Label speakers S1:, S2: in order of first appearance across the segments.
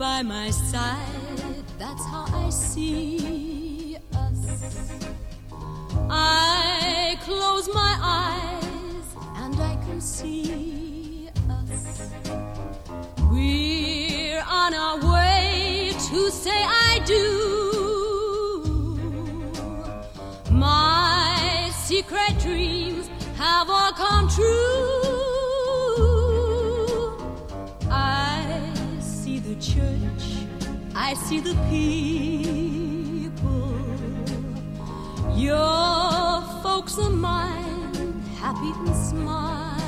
S1: by my side. That's how I see us. I close my eyes and I can see us. We're on our way to say the church, I see the people. Your folks are mine, happy and smiling.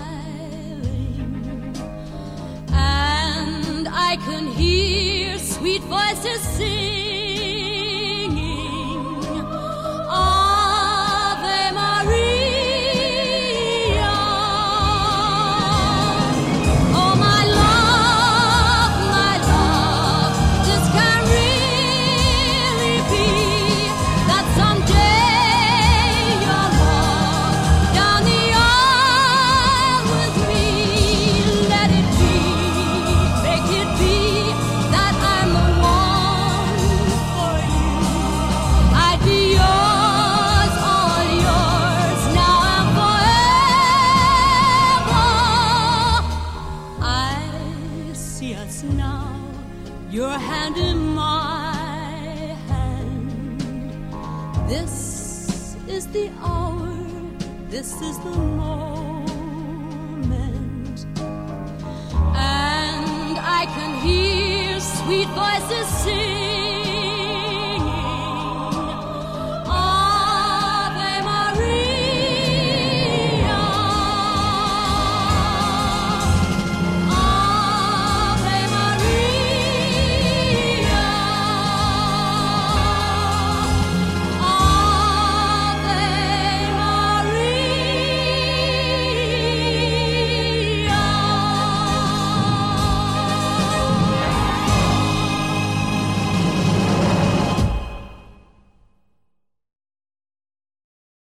S1: And I can hear sweet voices singing. Now, your hand in my hand. This is the hour, this is the moment. And I can hear sweet voices sing.